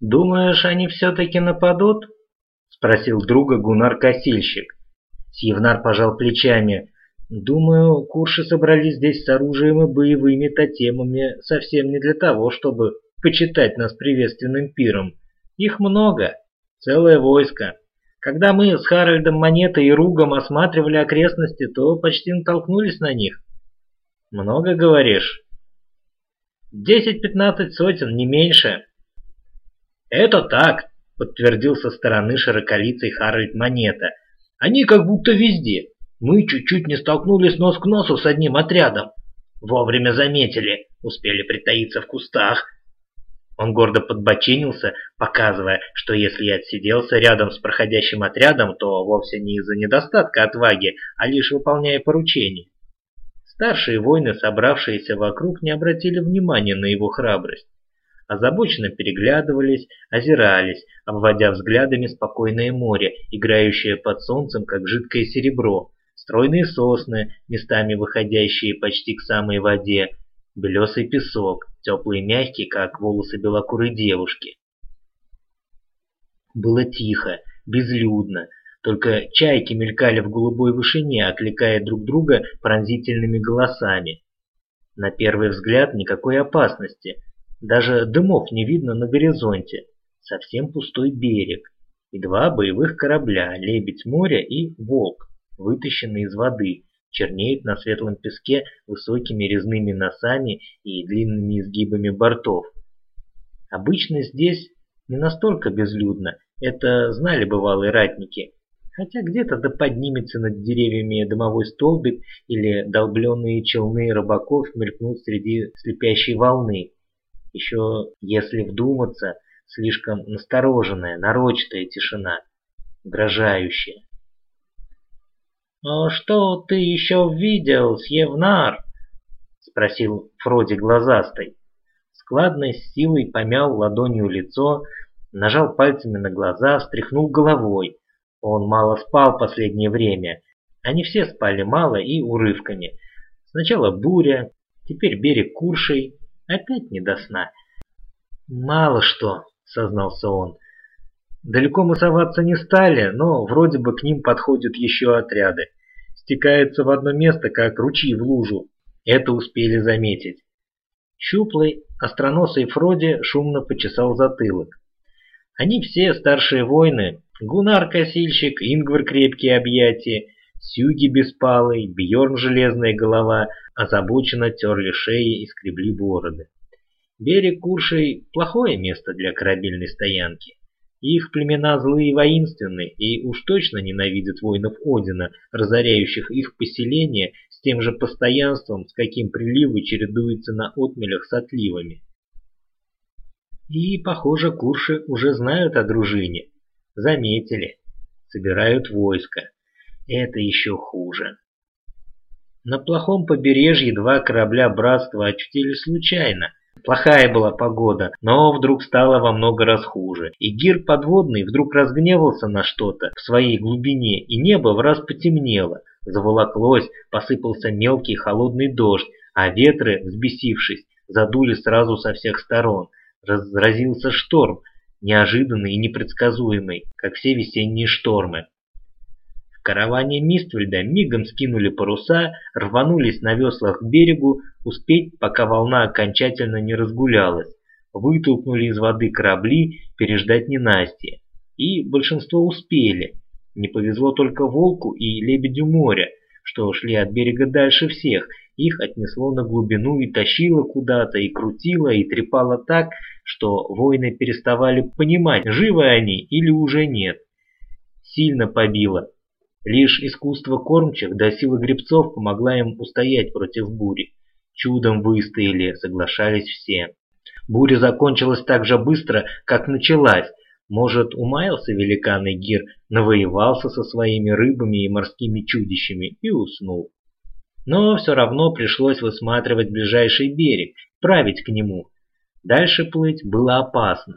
«Думаешь, они все-таки нападут?» — спросил друга Гунар-косильщик. Сьевнар пожал плечами. «Думаю, курши собрались здесь с оружием и боевыми тотемами совсем не для того, чтобы почитать нас приветственным пиром. Их много, целое войско. Когда мы с Харальдом Монетой и Ругом осматривали окрестности, то почти натолкнулись на них. Много говоришь? Десять-пятнадцать сотен, не меньше. Это так, подтвердил со стороны широколицей Харальд Монета. Они как будто везде. Мы чуть-чуть не столкнулись нос к носу с одним отрядом. Вовремя заметили, успели притаиться в кустах, он гордо подбочинился, показывая, что если я отсиделся рядом с проходящим отрядом, то вовсе не из-за недостатка отваги, а лишь выполняя поручение. Старшие воины, собравшиеся вокруг, не обратили внимания на его храбрость. Озабоченно переглядывались, озирались, обводя взглядами спокойное море, играющее под солнцем, как жидкое серебро, стройные сосны, местами выходящие почти к самой воде, белесый песок, теплый и мягкий, как волосы белокурой девушки. Было тихо, безлюдно, только чайки мелькали в голубой вышине, окликая друг друга пронзительными голосами. На первый взгляд никакой опасности, даже дымов не видно на горизонте, совсем пустой берег. И два боевых корабля «Лебедь моря» и «Волк», вытащенные из воды, чернеют на светлом песке высокими резными носами и длинными изгибами бортов. Обычно здесь не настолько безлюдно, это знали бывалые ратники, хотя где-то да поднимется над деревьями дымовой столбик или долбленные челны рыбаков мелькнут среди слепящей волны. Еще, если вдуматься, слишком настороженная, нарочатая тишина, угрожающая. «А что ты еще видел, Сьевнар?» — спросил Фроди глазастый. Складной с силой помял ладонью лицо, нажал пальцами на глаза, встряхнул головой. Он мало спал последнее время. Они все спали мало и урывками. Сначала буря, теперь берег Куршей, опять не до сна. «Мало что», — сознался он. Далеко мы соваться не стали, но вроде бы к ним подходят еще отряды стекается в одно место, как ручьи в лужу. Это успели заметить. Щуплый, остроносый Фроди шумно почесал затылок. Они все старшие воины. Гунар Косильщик, Ингвар Крепкие Объятия, Сюги Беспалый, Бьорн Железная Голова озабоченно терли шеи и скребли бороды. Берег Куршей – плохое место для корабельной стоянки. Их племена злые и воинственны, и уж точно ненавидят воинов Одина, разоряющих их поселения с тем же постоянством, с каким приливы чередуются на отмелях с отливами. И, похоже, курши уже знают о дружине. Заметили. Собирают войско. Это еще хуже. На плохом побережье два корабля братства очутились случайно, Плохая была погода, но вдруг стало во много раз хуже. И гир подводный вдруг разгневался на что-то в своей глубине, и небо в раз потемнело. Заволоклось, посыпался мелкий холодный дождь, а ветры, взбесившись, задули сразу со всех сторон. Разразился шторм, неожиданный и непредсказуемый, как все весенние штормы караване Миствельда мигом скинули паруса, рванулись на веслах к берегу, успеть, пока волна окончательно не разгулялась. Вытолкнули из воды корабли, переждать ненастье. И большинство успели. Не повезло только Волку и Лебедю моря, что шли от берега дальше всех. Их отнесло на глубину и тащило куда-то, и крутило, и трепало так, что воины переставали понимать, живы они или уже нет. Сильно побило, Лишь искусство кормчих да сила гребцов помогла им устоять против бури. Чудом выстояли, соглашались все. Буря закончилась так же быстро, как началась. Может, умаялся великан Игир, навоевался со своими рыбами и морскими чудищами и уснул. Но все равно пришлось высматривать ближайший берег, править к нему. Дальше плыть было опасно.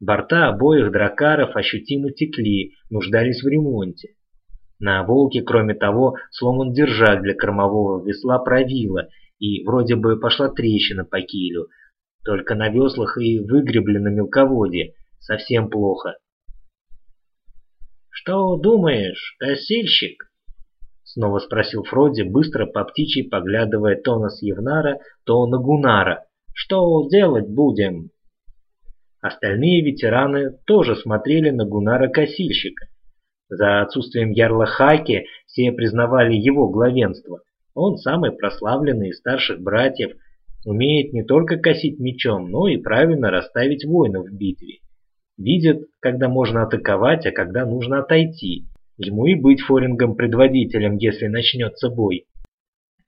Борта обоих дракаров ощутимо текли, нуждались в ремонте. На «Волге», кроме того, сломан держак для кормового весла правила, и вроде бы пошла трещина по килю. Только на веслах и выгребли на мелководье. совсем плохо. «Что думаешь, косильщик?» Снова спросил Фроди, быстро по птичьей поглядывая то на Сьевнара, то на Гунара. «Что делать будем?» Остальные ветераны тоже смотрели на Гунара-косильщика. За отсутствием ярла Хаки все признавали его главенство. Он самый прославленный из старших братьев, умеет не только косить мечом, но и правильно расставить воинов в битве. Видит, когда можно атаковать, а когда нужно отойти. Ему и быть форингом-предводителем, если начнется бой.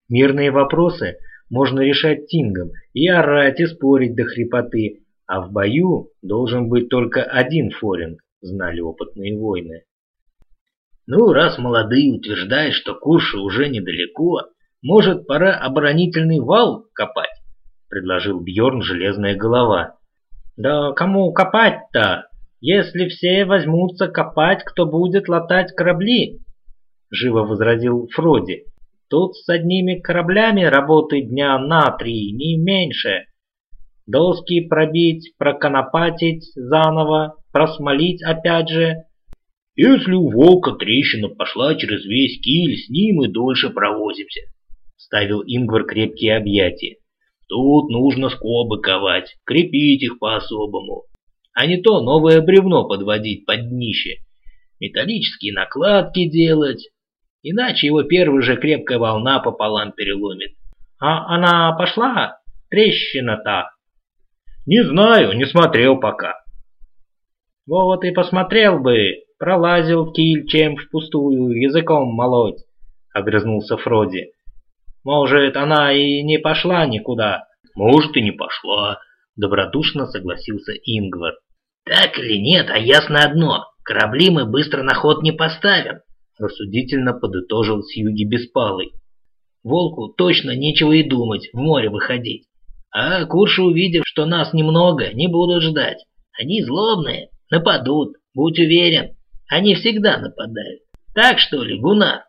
Мирные вопросы можно решать тингом и орать и спорить до хрипоты, а в бою должен быть только один форинг, знали опытные воины. Ну, раз молодые утверждают, что Курша уже недалеко, может, пора оборонительный вал копать? Предложил Бьорн Железная Голова. Да кому копать-то? Если все возьмутся копать, кто будет латать корабли? Живо возразил Фроди. Тут с одними кораблями работы дня на три, не меньше. Доски пробить, проконопатить заново, просмолить опять же, если у волка трещина пошла через весь киль, с ним и дольше провозимся. Ставил Ингвар крепкие объятия. Тут нужно скобы ковать, крепить их по-особому. А не то новое бревно подводить под днище. Металлические накладки делать. Иначе его первая же крепкая волна пополам переломит. А она пошла? Трещина-то? Не знаю, не смотрел пока. Вот и посмотрел бы, Пролазил киль, чем впустую языком молоть, — огрызнулся Фроди. Может, она и не пошла никуда? Может, и не пошла, — добродушно согласился Ингвар. Так или нет, а ясно одно, корабли мы быстро на ход не поставим, — рассудительно подытожил Сьюги Беспалый. Волку точно нечего и думать, в море выходить. А курши, увидев, что нас немного, не будут ждать. Они злобные, нападут, будь уверен. Они всегда нападают. Так что ли, Гуна?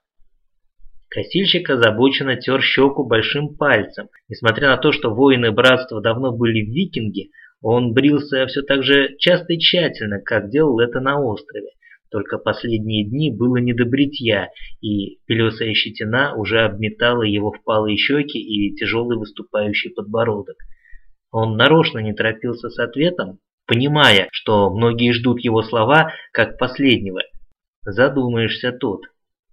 Косильщик озабоченно тер щеку большим пальцем. Несмотря на то, что воины братства давно были викинги, он брился все так же часто и тщательно, как делал это на острове. Только последние дни было не до бритья, и белесая щетина уже обметала его впалые щеки и тяжелый выступающий подбородок. Он нарочно не торопился с ответом, понимая, что многие ждут его слова как последнего. Задумаешься тут.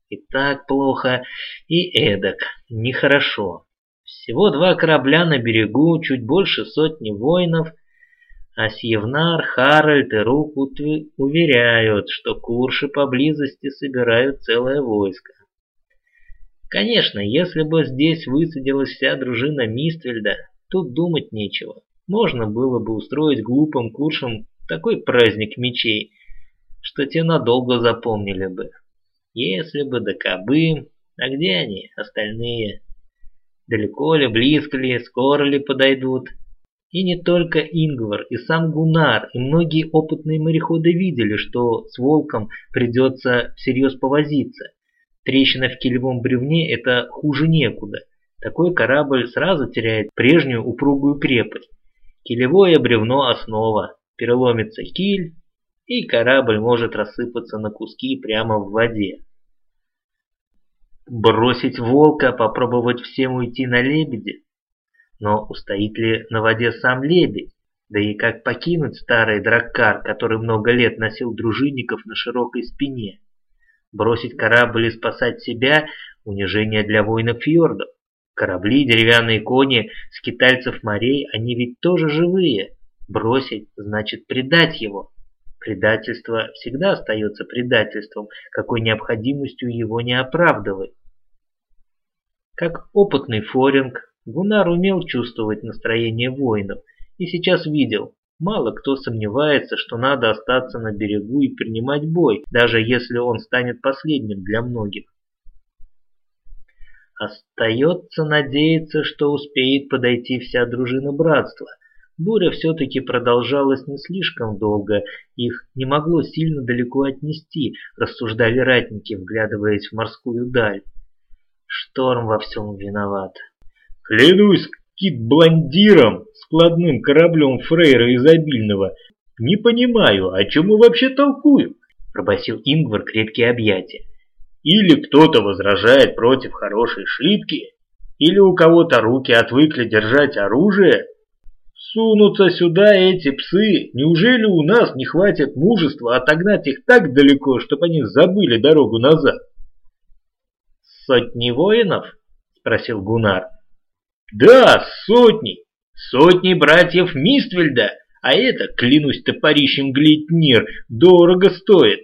И так плохо, и эдак, нехорошо. Всего два корабля на берегу, чуть больше сотни воинов, а Сьевнар, Харальд и Рук уверяют, что курши поблизости собирают целое войско. Конечно, если бы здесь высадилась вся дружина Миствельда, тут думать нечего можно было бы устроить глупым куршам такой праздник мечей, что те надолго запомнили бы. Если бы да кабы, а где они, остальные? Далеко ли, близко ли, скоро ли подойдут? И не только Ингвар, и сам Гунар, и многие опытные мореходы видели, что с волком придется всерьез повозиться. Трещина в килевом бревне – это хуже некуда. Такой корабль сразу теряет прежнюю упругую крепость. Килевое бревно основа, переломится киль, и корабль может рассыпаться на куски прямо в воде. Бросить волка, попробовать всем уйти на лебеде? Но устоит ли на воде сам лебедь? Да и как покинуть старый драккар, который много лет носил дружинников на широкой спине? Бросить корабль и спасать себя – унижение для воинов фьордов. Корабли, деревянные кони, скитальцев морей, они ведь тоже живые. Бросить значит предать его. Предательство всегда остается предательством, какой необходимостью его не оправдывает. Как опытный форинг, Гунар умел чувствовать настроение воинов и сейчас видел, мало кто сомневается, что надо остаться на берегу и принимать бой, даже если он станет последним для многих. Остается надеяться, что успеет подойти вся дружина братства. Буря все-таки продолжалась не слишком долго, их не могло сильно далеко отнести, рассуждали ратники, вглядываясь в морскую даль. Шторм во всем виноват. «Клянусь кит-блондиром, складным кораблем Фрейра изобильного, «Не понимаю, о чем мы вообще толкуем?» – пробасил Ингвар крепкие объятия. «Или кто-то возражает против хорошей шибки, или у кого-то руки отвыкли держать оружие. Сунутся сюда эти псы, неужели у нас не хватит мужества отогнать их так далеко, чтобы они забыли дорогу назад?» «Сотни воинов?» – спросил Гунар. «Да, сотни! Сотни братьев Миствельда!» А это, клянусь топорищем Глитнир, дорого стоит.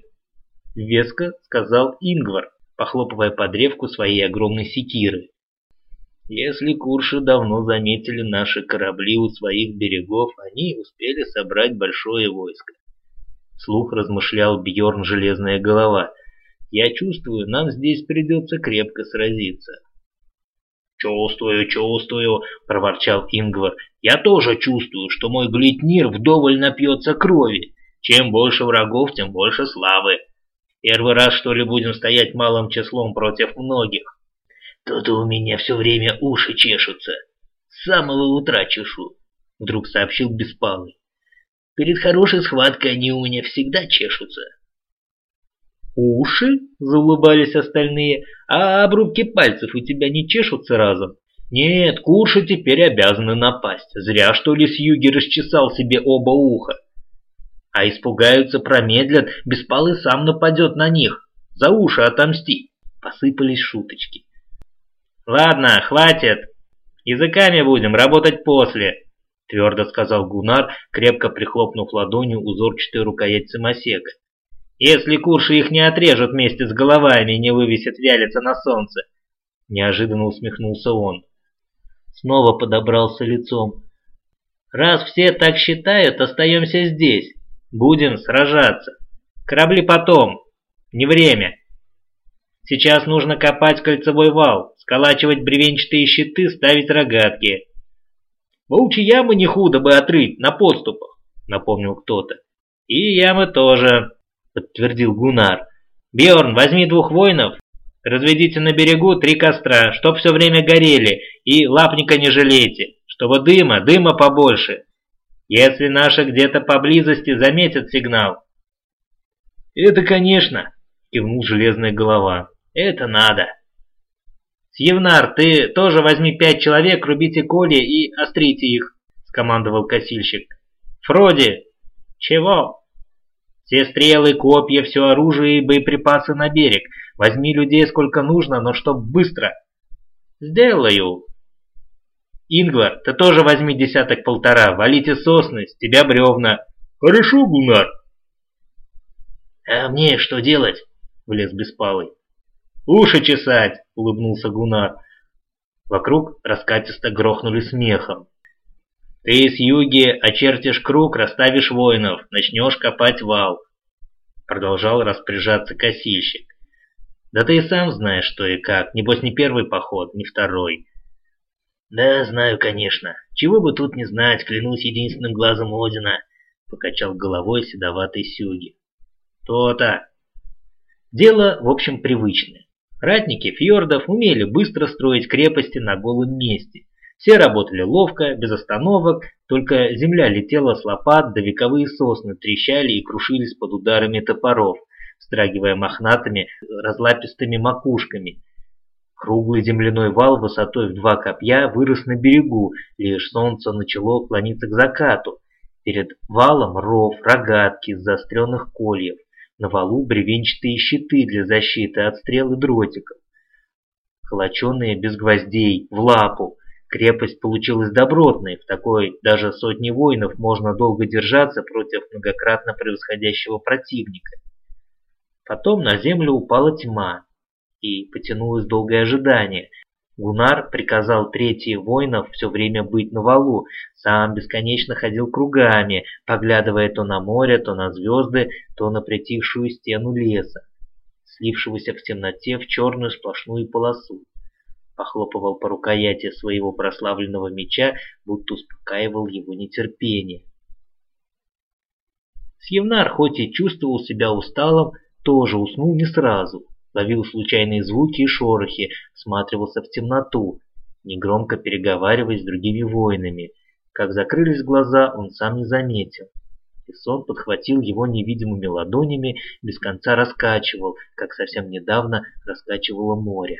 Веско сказал Ингвар, похлопывая по древку своей огромной секиры. Если курши давно заметили наши корабли у своих берегов, они успели собрать большое войско. Слух размышлял Бьорн Железная Голова. Я чувствую, нам здесь придется крепко сразиться. «Чувствую, чувствую», — проворчал Ингвар. «Я тоже чувствую, что мой глитнир вдоволь напьется крови. Чем больше врагов, тем больше славы. Первый раз, что ли, будем стоять малым числом против многих. Тут у меня все время уши чешутся. С самого утра чешу», — вдруг сообщил Беспалый. «Перед хорошей схваткой они у меня всегда чешутся». «Уши?» – заулыбались остальные. «А обрубки пальцев у тебя не чешутся разом?» «Нет, курши теперь обязаны напасть. Зря, что ли, Сьюги расчесал себе оба уха. А испугаются, промедлят, Беспалый сам нападет на них. За уши отомсти!» Посыпались шуточки. «Ладно, хватит. Языками будем работать после», – твердо сказал Гунар, крепко прихлопнув ладонью узорчатую рукоять самосека. Если курши их не отрежут вместе с головами и не вывесят вялиться на солнце. Неожиданно усмехнулся он. Снова подобрался лицом. Раз все так считают, остаемся здесь. Будем сражаться. Корабли потом. Не время. Сейчас нужно копать кольцевой вал, сколачивать бревенчатые щиты, ставить рогатки. Волчьи ямы не худо бы отрыть на подступах, напомнил кто-то. И ямы тоже, подтвердил Гунар. «Бьорн, возьми двух воинов, разведите на берегу три костра, чтоб все время горели, и лапника не жалейте, чтобы дыма, дыма побольше. Если наши где-то поблизости заметят сигнал». «Это, конечно», — кивнул железная голова. «Это надо». «Сьевнар, ты тоже возьми пять человек, рубите коли и острите их», — скомандовал косильщик. «Фроди!» «Чего?» Все стрелы, копья, все оружие и боеприпасы на берег. Возьми людей сколько нужно, но чтоб быстро. Сделаю. Ингвар, ты тоже возьми десяток-полтора. Валите сосны, с тебя бревна. Хорошо, Гунар. А мне что делать? Влез Беспалый. Уши чесать, улыбнулся Гунар. Вокруг раскатисто грохнули смехом. Ты с юги очертишь круг, расставишь воинов, начнешь копать вал. Продолжал распоряжаться косильщик. Да ты и сам знаешь, что и как. Небось, не первый поход, не второй. Да, знаю, конечно. Чего бы тут не знать, клянусь единственным глазом Одина, покачал головой седоватый Сюги. То-то. Дело, в общем, привычное. Ратники фьордов умели быстро строить крепости на голом месте все работали ловко, без остановок, только земля летела с лопат, да вековые сосны трещали и крушились под ударами топоров, встрагивая мохнатыми, разлапистыми макушками. Круглый земляной вал высотой в два копья вырос на берегу, лишь солнце начало клониться к закату. Перед валом ров, рогатки из заостренных кольев. На валу бревенчатые щиты для защиты от стрел и дротиков. Холоченные без гвоздей, в лапу, Крепость получилась добротной, в такой даже сотни воинов можно долго держаться против многократно превосходящего противника. Потом на землю упала тьма, и потянулось долгое ожидание. Гунар приказал третьи воинов все время быть на валу, сам бесконечно ходил кругами, поглядывая то на море, то на звезды, то на притихшую стену леса, слившегося в темноте в черную сплошную полосу похлопывал по рукояти своего прославленного меча, будто успокаивал его нетерпение. Сьевнар, хоть и чувствовал себя усталым, тоже уснул не сразу. Ловил случайные звуки и шорохи, всматривался в темноту, негромко переговариваясь с другими воинами. Как закрылись глаза, он сам не заметил. и сон подхватил его невидимыми ладонями, без конца раскачивал, как совсем недавно раскачивало море.